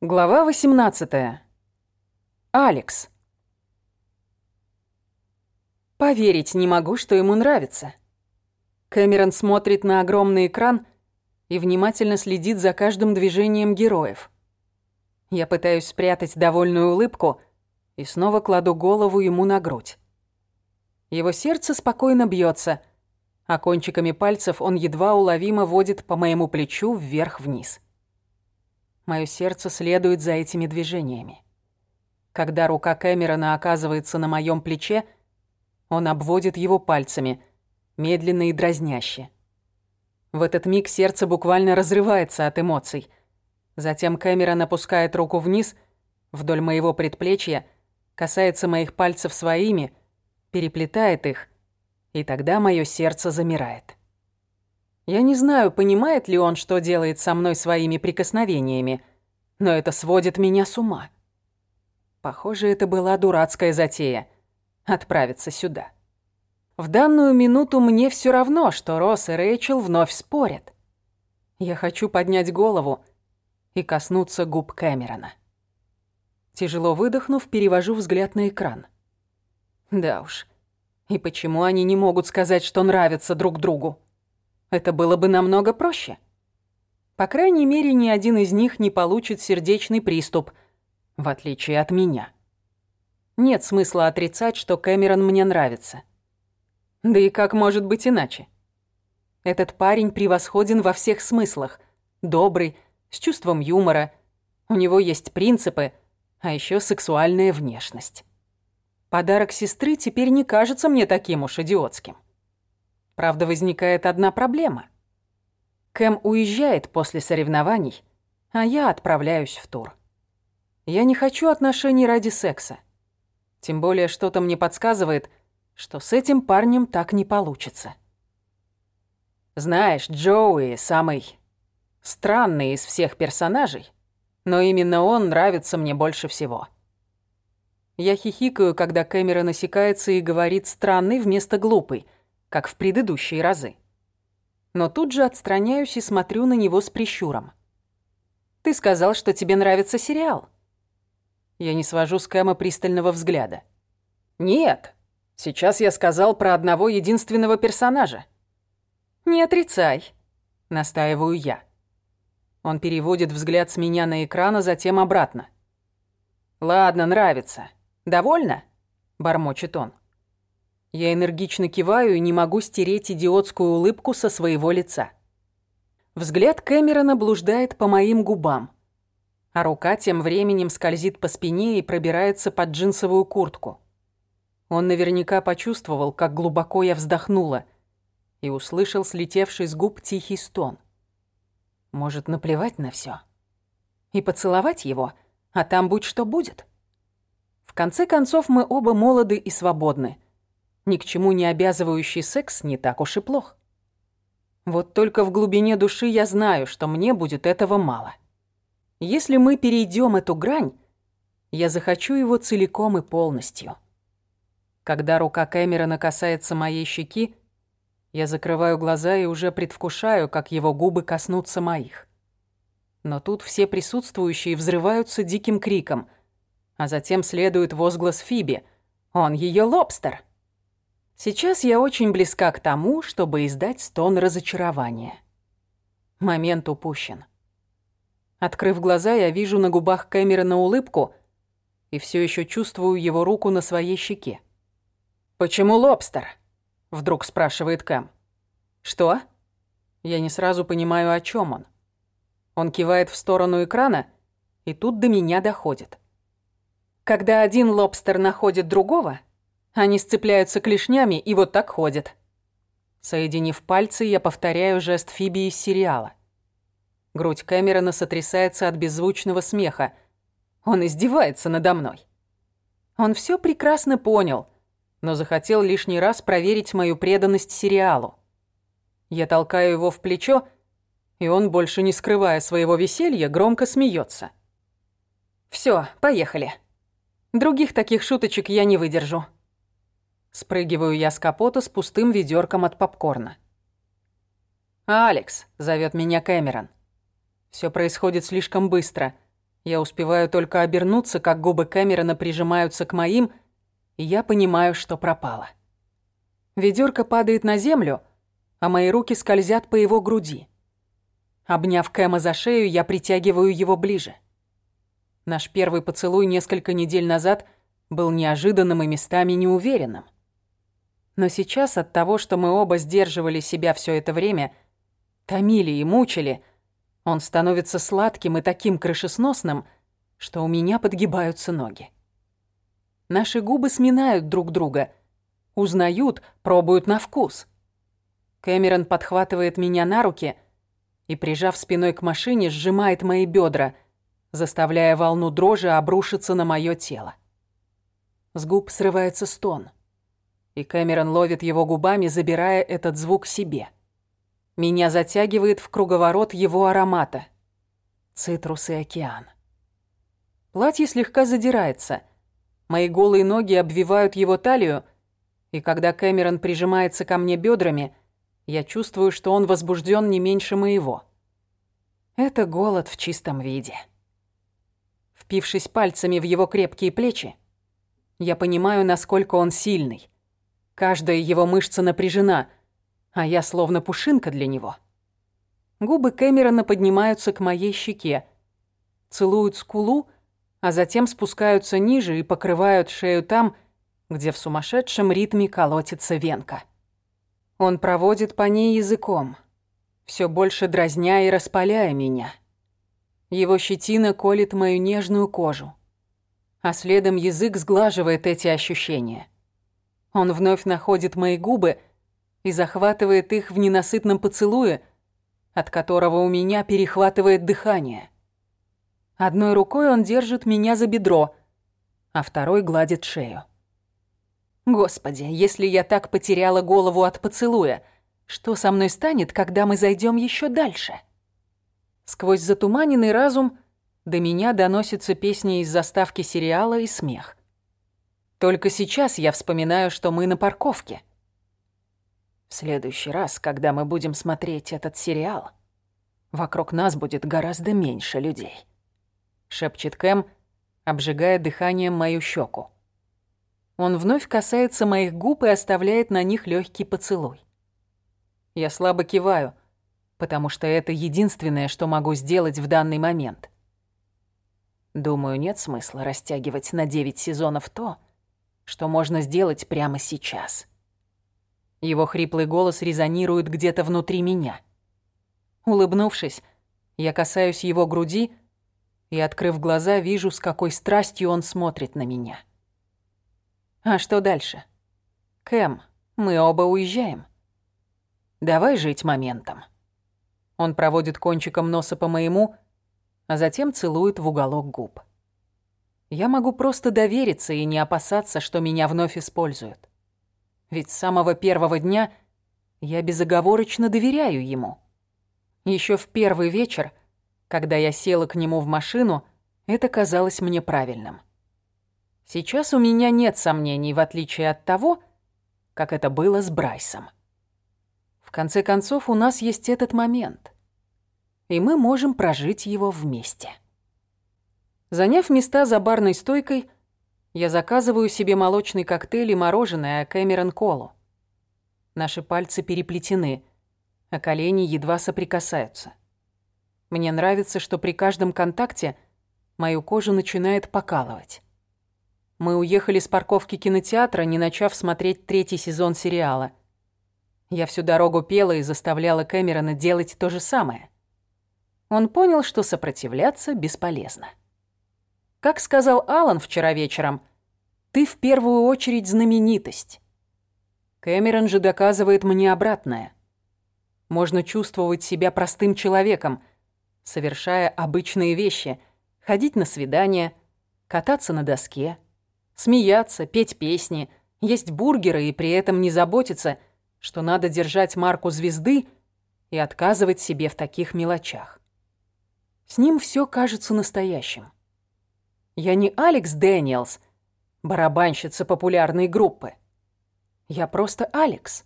Глава 18. Алекс. Поверить не могу, что ему нравится. Кэмерон смотрит на огромный экран и внимательно следит за каждым движением героев. Я пытаюсь спрятать довольную улыбку и снова кладу голову ему на грудь. Его сердце спокойно бьется, а кончиками пальцев он едва уловимо водит по моему плечу вверх-вниз. Моё сердце следует за этими движениями. Когда рука Кэмерона оказывается на моем плече, он обводит его пальцами, медленно и дразняще. В этот миг сердце буквально разрывается от эмоций. Затем Кэмерон опускает руку вниз, вдоль моего предплечья, касается моих пальцев своими, переплетает их, и тогда моё сердце замирает. Я не знаю, понимает ли он, что делает со мной своими прикосновениями, но это сводит меня с ума. Похоже, это была дурацкая затея — отправиться сюда. В данную минуту мне все равно, что Росс и Рэйчел вновь спорят. Я хочу поднять голову и коснуться губ Кэмерона. Тяжело выдохнув, перевожу взгляд на экран. Да уж, и почему они не могут сказать, что нравятся друг другу? Это было бы намного проще. По крайней мере, ни один из них не получит сердечный приступ, в отличие от меня. Нет смысла отрицать, что Кэмерон мне нравится. Да и как может быть иначе? Этот парень превосходен во всех смыслах. Добрый, с чувством юмора. У него есть принципы, а еще сексуальная внешность. Подарок сестры теперь не кажется мне таким уж идиотским. Правда, возникает одна проблема. Кэм уезжает после соревнований, а я отправляюсь в тур. Я не хочу отношений ради секса. Тем более что-то мне подсказывает, что с этим парнем так не получится. Знаешь, Джоуи самый странный из всех персонажей, но именно он нравится мне больше всего. Я хихикаю, когда Кэмера насекается и говорит «странный» вместо «глупый», как в предыдущие разы. Но тут же отстраняюсь и смотрю на него с прищуром. «Ты сказал, что тебе нравится сериал?» Я не свожу с Кэма пристального взгляда. «Нет, сейчас я сказал про одного единственного персонажа». «Не отрицай», — настаиваю я. Он переводит взгляд с меня на экран, а затем обратно. «Ладно, нравится. Довольно?» — бормочет он. Я энергично киваю и не могу стереть идиотскую улыбку со своего лица. Взгляд Кэмерона блуждает по моим губам, а рука тем временем скользит по спине и пробирается под джинсовую куртку. Он наверняка почувствовал, как глубоко я вздохнула, и услышал слетевший с губ тихий стон. Может, наплевать на все И поцеловать его, а там будь что будет. В конце концов, мы оба молоды и свободны — ни к чему не обязывающий секс не так уж и плох. Вот только в глубине души я знаю, что мне будет этого мало. Если мы перейдем эту грань, я захочу его целиком и полностью. Когда рука Кэмерона касается моей щеки, я закрываю глаза и уже предвкушаю, как его губы коснутся моих. Но тут все присутствующие взрываются диким криком, а затем следует возглас Фиби. «Он ее лобстер!» Сейчас я очень близка к тому, чтобы издать стон разочарования. Момент упущен. Открыв глаза, я вижу на губах Кэмерона улыбку и все еще чувствую его руку на своей щеке. «Почему лобстер?» — вдруг спрашивает Кэм. «Что?» Я не сразу понимаю, о чем он. Он кивает в сторону экрана, и тут до меня доходит. Когда один лобстер находит другого, они сцепляются клешнями и вот так ходят. Соединив пальцы, я повторяю жест Фиби из сериала. Грудь Кэмерона сотрясается от беззвучного смеха. Он издевается надо мной. Он все прекрасно понял, но захотел лишний раз проверить мою преданность сериалу. Я толкаю его в плечо, и он, больше не скрывая своего веселья, громко смеется. Все, поехали. Других таких шуточек я не выдержу. Спрыгиваю я с капота с пустым ведерком от попкорна. «Алекс», — зовет меня Кэмерон. Все происходит слишком быстро. Я успеваю только обернуться, как губы Кэмерона прижимаются к моим, и я понимаю, что пропало. Ведёрко падает на землю, а мои руки скользят по его груди. Обняв Кэма за шею, я притягиваю его ближе. Наш первый поцелуй несколько недель назад был неожиданным и местами неуверенным. Но сейчас от того, что мы оба сдерживали себя все это время, томили и мучили, он становится сладким и таким крышесносным, что у меня подгибаются ноги. Наши губы сминают друг друга, узнают, пробуют на вкус. Кэмерон подхватывает меня на руки и, прижав спиной к машине, сжимает мои бедра — заставляя волну дрожи обрушиться на мое тело. С губ срывается стон, и Кэмерон ловит его губами, забирая этот звук себе. Меня затягивает в круговорот его аромата. Цитрус и океан. Платье слегка задирается. Мои голые ноги обвивают его талию, и когда Кэмерон прижимается ко мне бедрами, я чувствую, что он возбужден не меньше моего. Это голод в чистом виде впившись пальцами в его крепкие плечи. Я понимаю, насколько он сильный. Каждая его мышца напряжена, а я словно пушинка для него. Губы Кэмерона поднимаются к моей щеке, целуют скулу, а затем спускаются ниже и покрывают шею там, где в сумасшедшем ритме колотится венка. Он проводит по ней языком, все больше дразня и распаляя меня. Его щетина колет мою нежную кожу. А следом язык сглаживает эти ощущения. Он вновь находит мои губы и захватывает их в ненасытном поцелуе, от которого у меня перехватывает дыхание. Одной рукой он держит меня за бедро, а второй гладит шею. Господи, если я так потеряла голову от поцелуя, что со мной станет, когда мы зайдем еще дальше?» Сквозь затуманенный разум до меня доносятся песни из заставки сериала и смех. Только сейчас я вспоминаю, что мы на парковке. В следующий раз, когда мы будем смотреть этот сериал, вокруг нас будет гораздо меньше людей. Шепчет Кэм, обжигая дыханием мою щеку. Он вновь касается моих губ и оставляет на них легкий поцелуй. Я слабо киваю — потому что это единственное, что могу сделать в данный момент. Думаю, нет смысла растягивать на девять сезонов то, что можно сделать прямо сейчас. Его хриплый голос резонирует где-то внутри меня. Улыбнувшись, я касаюсь его груди и, открыв глаза, вижу, с какой страстью он смотрит на меня. А что дальше? Кэм, мы оба уезжаем. Давай жить моментом. Он проводит кончиком носа по моему, а затем целует в уголок губ. Я могу просто довериться и не опасаться, что меня вновь используют. Ведь с самого первого дня я безоговорочно доверяю ему. Еще в первый вечер, когда я села к нему в машину, это казалось мне правильным. Сейчас у меня нет сомнений, в отличие от того, как это было с Брайсом. В конце концов, у нас есть этот момент. И мы можем прожить его вместе. Заняв места за барной стойкой, я заказываю себе молочный коктейль и мороженое, а Кэмерон колу. Наши пальцы переплетены, а колени едва соприкасаются. Мне нравится, что при каждом контакте мою кожу начинает покалывать. Мы уехали с парковки кинотеатра, не начав смотреть третий сезон сериала. Я всю дорогу пела и заставляла Кэмерона делать то же самое. Он понял, что сопротивляться бесполезно. Как сказал Алан вчера вечером, ты в первую очередь знаменитость. Кэмерон же доказывает мне обратное. Можно чувствовать себя простым человеком, совершая обычные вещи, ходить на свидания, кататься на доске, смеяться, петь песни, есть бургеры и при этом не заботиться, что надо держать марку звезды и отказывать себе в таких мелочах. С ним все кажется настоящим. Я не Алекс Дэниелс, барабанщица популярной группы. Я просто Алекс,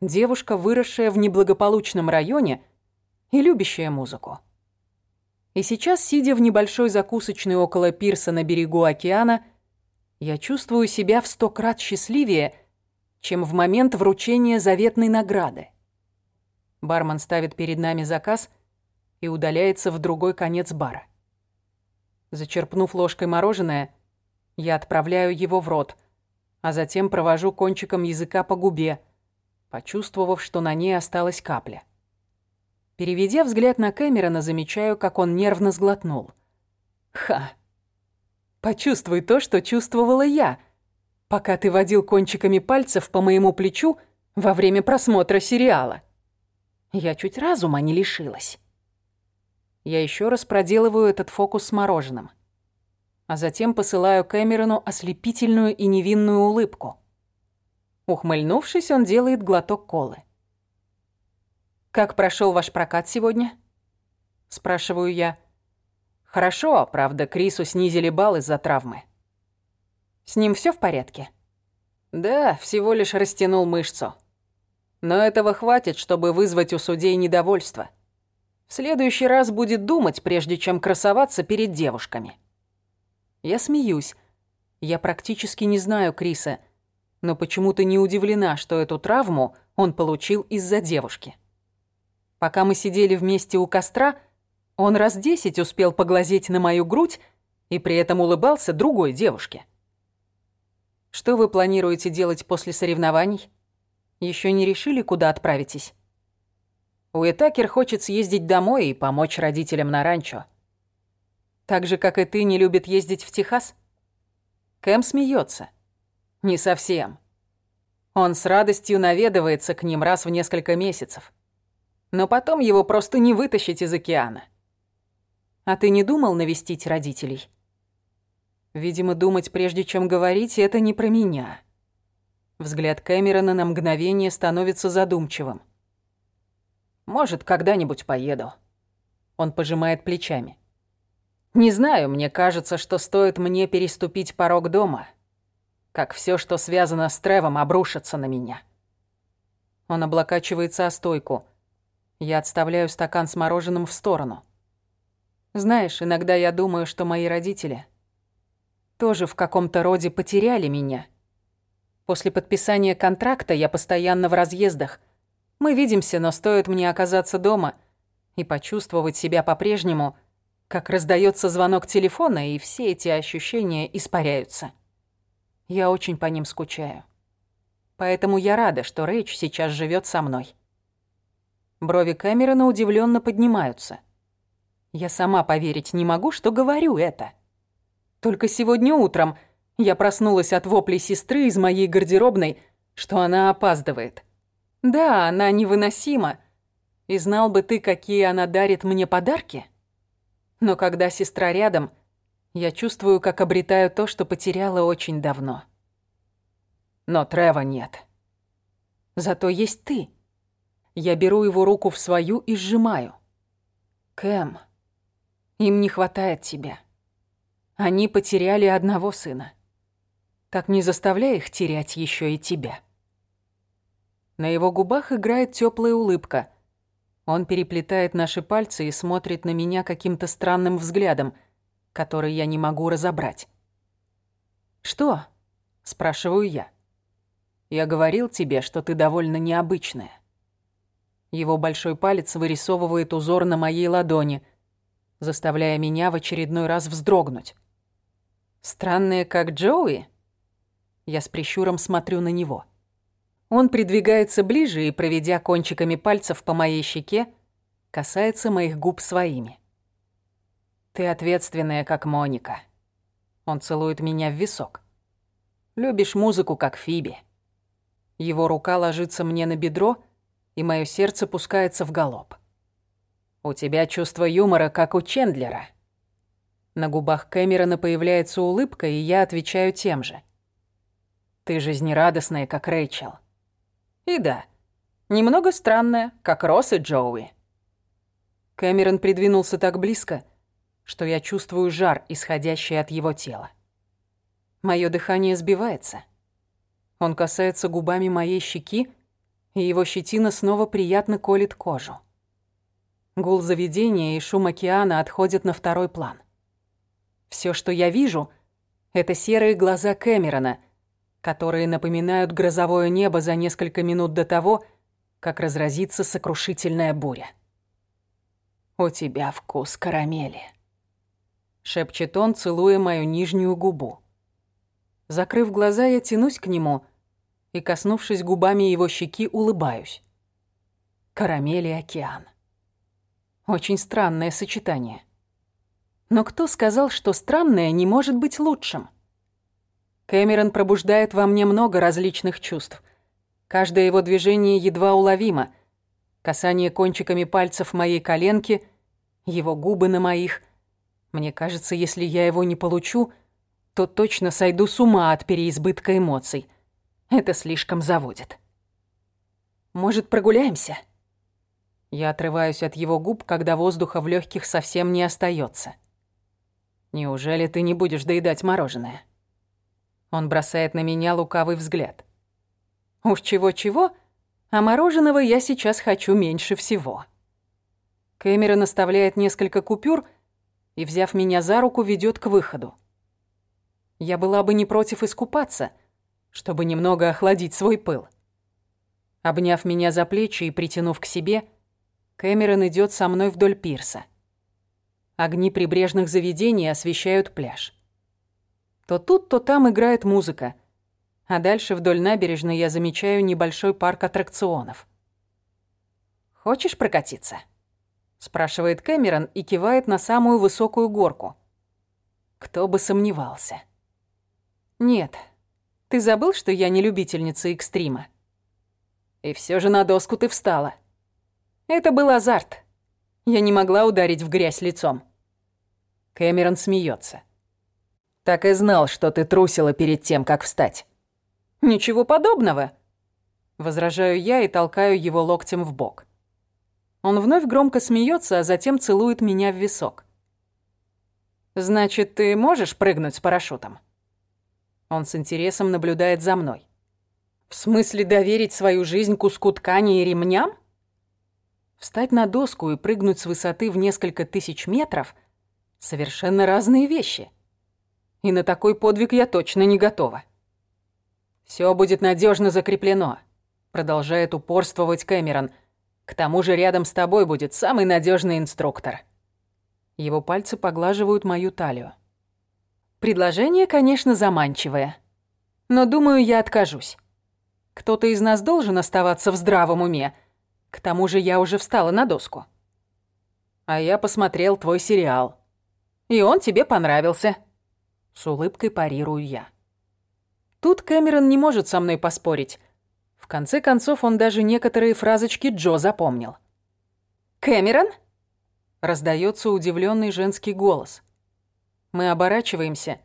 девушка, выросшая в неблагополучном районе и любящая музыку. И сейчас, сидя в небольшой закусочной около пирса на берегу океана, я чувствую себя в сто крат счастливее, чем в момент вручения заветной награды. Бармен ставит перед нами заказ и удаляется в другой конец бара. Зачерпнув ложкой мороженое, я отправляю его в рот, а затем провожу кончиком языка по губе, почувствовав, что на ней осталась капля. Переведя взгляд на Кэмерона, замечаю, как он нервно сглотнул. Ха. Почувствуй то, что чувствовала я, пока ты водил кончиками пальцев по моему плечу во время просмотра сериала. Я чуть разума не лишилась. Я еще раз проделываю этот фокус с мороженым. А затем посылаю Кэмерону ослепительную и невинную улыбку. Ухмыльнувшись, он делает глоток колы. «Как прошел ваш прокат сегодня?» Спрашиваю я. «Хорошо, правда, Крису снизили балл из-за травмы». «С ним все в порядке?» «Да, всего лишь растянул мышцу. Но этого хватит, чтобы вызвать у судей недовольство. Следующий раз будет думать, прежде чем красоваться перед девушками». Я смеюсь. Я практически не знаю Криса, но почему-то не удивлена, что эту травму он получил из-за девушки. Пока мы сидели вместе у костра, он раз десять успел поглазеть на мою грудь и при этом улыбался другой девушке. Что вы планируете делать после соревнований? Еще не решили, куда отправитесь? Уэтакер хочет съездить домой и помочь родителям на ранчо. Так же, как и ты, не любит ездить в Техас? Кэм смеется. Не совсем. Он с радостью наведывается к ним раз в несколько месяцев но потом его просто не вытащить из океана. А ты не думал навестить родителей? Видимо, думать прежде чем говорить — это не про меня. Взгляд Кэмерона на мгновение становится задумчивым. «Может, когда-нибудь поеду». Он пожимает плечами. «Не знаю, мне кажется, что стоит мне переступить порог дома, как все, что связано с Тревом, обрушится на меня». Он облокачивается о стойку — я отставляю стакан с мороженым в сторону. Знаешь, иногда я думаю, что мои родители тоже в каком-то роде потеряли меня. После подписания контракта я постоянно в разъездах. Мы видимся, но стоит мне оказаться дома и почувствовать себя по-прежнему, как раздается звонок телефона, и все эти ощущения испаряются. Я очень по ним скучаю. Поэтому я рада, что Рэйч сейчас живет со мной. Брови Кэмерона удивленно поднимаются. Я сама поверить не могу, что говорю это. Только сегодня утром я проснулась от воплей сестры из моей гардеробной, что она опаздывает. Да, она невыносима. И знал бы ты, какие она дарит мне подарки. Но когда сестра рядом, я чувствую, как обретаю то, что потеряла очень давно. Но Трева нет. Зато есть ты. Я беру его руку в свою и сжимаю. Кэм, им не хватает тебя. Они потеряли одного сына. Так не заставляй их терять еще и тебя. На его губах играет теплая улыбка. Он переплетает наши пальцы и смотрит на меня каким-то странным взглядом, который я не могу разобрать. «Что?» – спрашиваю я. «Я говорил тебе, что ты довольно необычная». Его большой палец вырисовывает узор на моей ладони, заставляя меня в очередной раз вздрогнуть. Странные, как Джоуи? Я с прищуром смотрю на него. Он придвигается ближе и, проведя кончиками пальцев по моей щеке, касается моих губ своими. «Ты ответственная, как Моника». Он целует меня в висок. «Любишь музыку, как Фиби». Его рука ложится мне на бедро, и мое сердце пускается в галоп. «У тебя чувство юмора, как у Чендлера». На губах Кэмерона появляется улыбка, и я отвечаю тем же. «Ты жизнерадостная, как Рэйчел». И да, немного странная, как Росс и Джоуи. Кэмерон придвинулся так близко, что я чувствую жар, исходящий от его тела. Моё дыхание сбивается. Он касается губами моей щеки, и его щетина снова приятно колет кожу. Гул заведения и шум океана отходят на второй план. Все, что я вижу, это серые глаза Кэмерона, которые напоминают грозовое небо за несколько минут до того, как разразится сокрушительная буря. «У тебя вкус карамели», — шепчет он, целуя мою нижнюю губу. Закрыв глаза, я тянусь к нему и, коснувшись губами его щеки, улыбаюсь. Карамель и океан. Очень странное сочетание. Но кто сказал, что странное не может быть лучшим? Кэмерон пробуждает во мне много различных чувств. Каждое его движение едва уловимо. Касание кончиками пальцев моей коленки, его губы на моих. Мне кажется, если я его не получу, то точно сойду с ума от переизбытка эмоций. Это слишком заводит. Может, прогуляемся? Я отрываюсь от его губ, когда воздуха в легких совсем не остается. Неужели ты не будешь доедать мороженое? Он бросает на меня лукавый взгляд. Уж чего-чего, а мороженого я сейчас хочу меньше всего. Кэмерон оставляет несколько купюр и, взяв меня за руку, ведет к выходу. Я была бы не против искупаться, чтобы немного охладить свой пыл. Обняв меня за плечи и притянув к себе, Кэмерон идет со мной вдоль пирса. Огни прибрежных заведений освещают пляж. То тут, то там играет музыка, а дальше вдоль набережной я замечаю небольшой парк аттракционов. «Хочешь прокатиться?» – спрашивает Кэмерон и кивает на самую высокую горку. Кто бы сомневался. «Нет, ты забыл, что я не любительница экстрима?» «И все же на доску ты встала». Это был азарт. Я не могла ударить в грязь лицом. Кэмерон смеется. Так и знал, что ты трусила перед тем, как встать. Ничего подобного. Возражаю я и толкаю его локтем в бок. Он вновь громко смеется, а затем целует меня в висок. Значит, ты можешь прыгнуть с парашютом? Он с интересом наблюдает за мной. В смысле доверить свою жизнь куску ткани и ремням? Встать на доску и прыгнуть с высоты в несколько тысяч метров — совершенно разные вещи. И на такой подвиг я точно не готова. Все будет надежно закреплено», — продолжает упорствовать Кэмерон. «К тому же рядом с тобой будет самый надежный инструктор». Его пальцы поглаживают мою талию. Предложение, конечно, заманчивое. Но, думаю, я откажусь. Кто-то из нас должен оставаться в здравом уме — к тому же я уже встала на доску. А я посмотрел твой сериал. И он тебе понравился. С улыбкой парирую я. Тут Кэмерон не может со мной поспорить. В конце концов, он даже некоторые фразочки Джо запомнил. «Кэмерон?» Раздается удивленный женский голос. Мы оборачиваемся.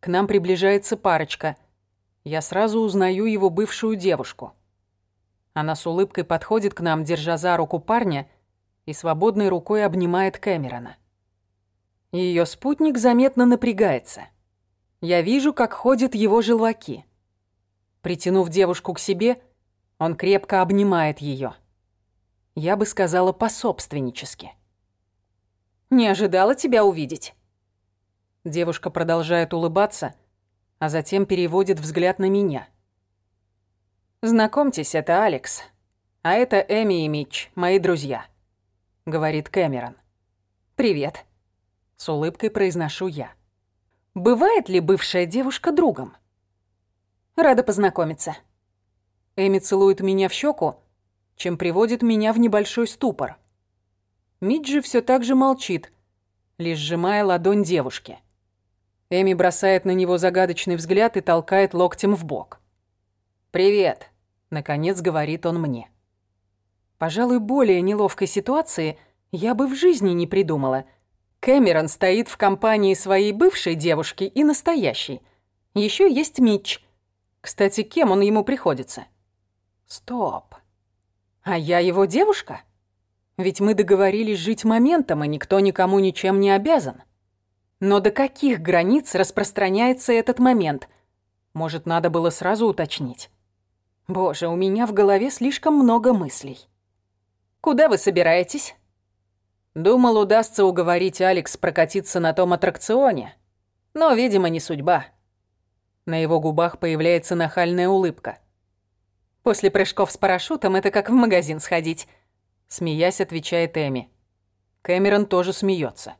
К нам приближается парочка. Я сразу узнаю его бывшую девушку. Она с улыбкой подходит к нам, держа за руку парня, и свободной рукой обнимает Кэмерона. Ее спутник заметно напрягается. Я вижу, как ходят его желваки. Притянув девушку к себе, он крепко обнимает ее. Я бы сказала пособственнически. «Не ожидала тебя увидеть». Девушка продолжает улыбаться, а затем переводит взгляд на меня – «Знакомьтесь, это Алекс. А это Эми и Митч, мои друзья», — говорит Кэмерон. «Привет», — с улыбкой произношу я. «Бывает ли бывшая девушка другом?» «Рада познакомиться». Эми целует меня в щеку, чем приводит меня в небольшой ступор. Миджи все так же молчит, лишь сжимая ладонь девушки. Эми бросает на него загадочный взгляд и толкает локтем в бок. «Привет», Наконец говорит он мне. Пожалуй, более неловкой ситуации я бы в жизни не придумала. Кэмерон стоит в компании своей бывшей девушки и настоящей. Еще есть Митч. Кстати, кем он ему приходится? Стоп. А я его девушка? Ведь мы договорились жить моментом, и никто никому ничем не обязан. Но до каких границ распространяется этот момент? Может, надо было сразу уточнить. Боже, у меня в голове слишком много мыслей. Куда вы собираетесь? Думал, удастся уговорить Алекс прокатиться на том аттракционе. Но, видимо, не судьба. На его губах появляется нахальная улыбка. После прыжков с парашютом это как в магазин сходить. Смеясь, отвечает Эми. Кэмерон тоже смеется.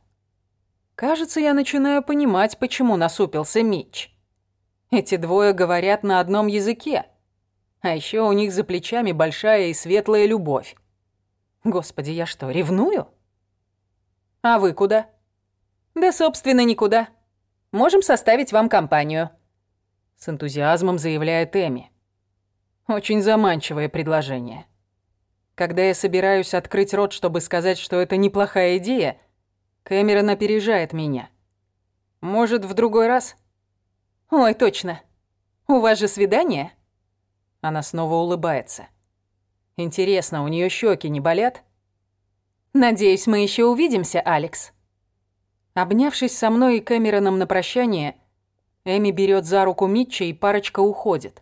Кажется, я начинаю понимать, почему насупился Митч. Эти двое говорят на одном языке. А еще у них за плечами большая и светлая любовь. Господи, я что, ревную? А вы куда? Да, собственно, никуда. Можем составить вам компанию. С энтузиазмом заявляет Эми. Очень заманчивое предложение. Когда я собираюсь открыть рот, чтобы сказать, что это неплохая идея, Кэмерон опережает меня. Может, в другой раз? Ой, точно. У вас же свидание? Она снова улыбается. Интересно, у нее щеки не болят? Надеюсь, мы еще увидимся, Алекс. Обнявшись со мной и Кэмероном на прощание, Эми берет за руку Митча, и парочка уходит.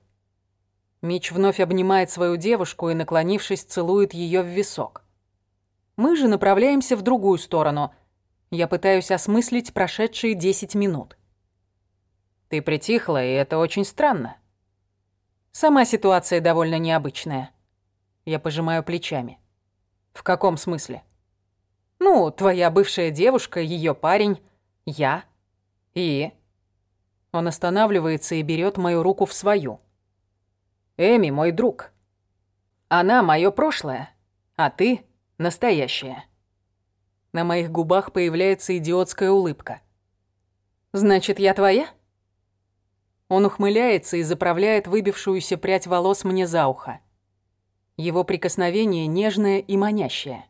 Митч вновь обнимает свою девушку и, наклонившись, целует ее в висок. Мы же направляемся в другую сторону. Я пытаюсь осмыслить прошедшие 10 минут. Ты притихла, и это очень странно. Сама ситуация довольно необычная. Я пожимаю плечами. В каком смысле? Ну, твоя бывшая девушка, ее парень, я. И... Он останавливается и берет мою руку в свою. Эми мой друг. Она мое прошлое, а ты — настоящее. На моих губах появляется идиотская улыбка. «Значит, я твоя?» Он ухмыляется и заправляет выбившуюся прядь волос мне за ухо. Его прикосновение нежное и манящее.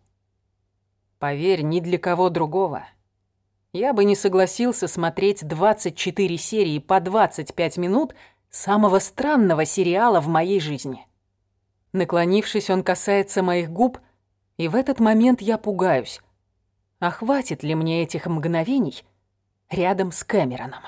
Поверь, ни для кого другого. Я бы не согласился смотреть 24 серии по 25 минут самого странного сериала в моей жизни. Наклонившись, он касается моих губ, и в этот момент я пугаюсь. А хватит ли мне этих мгновений рядом с Кэмероном?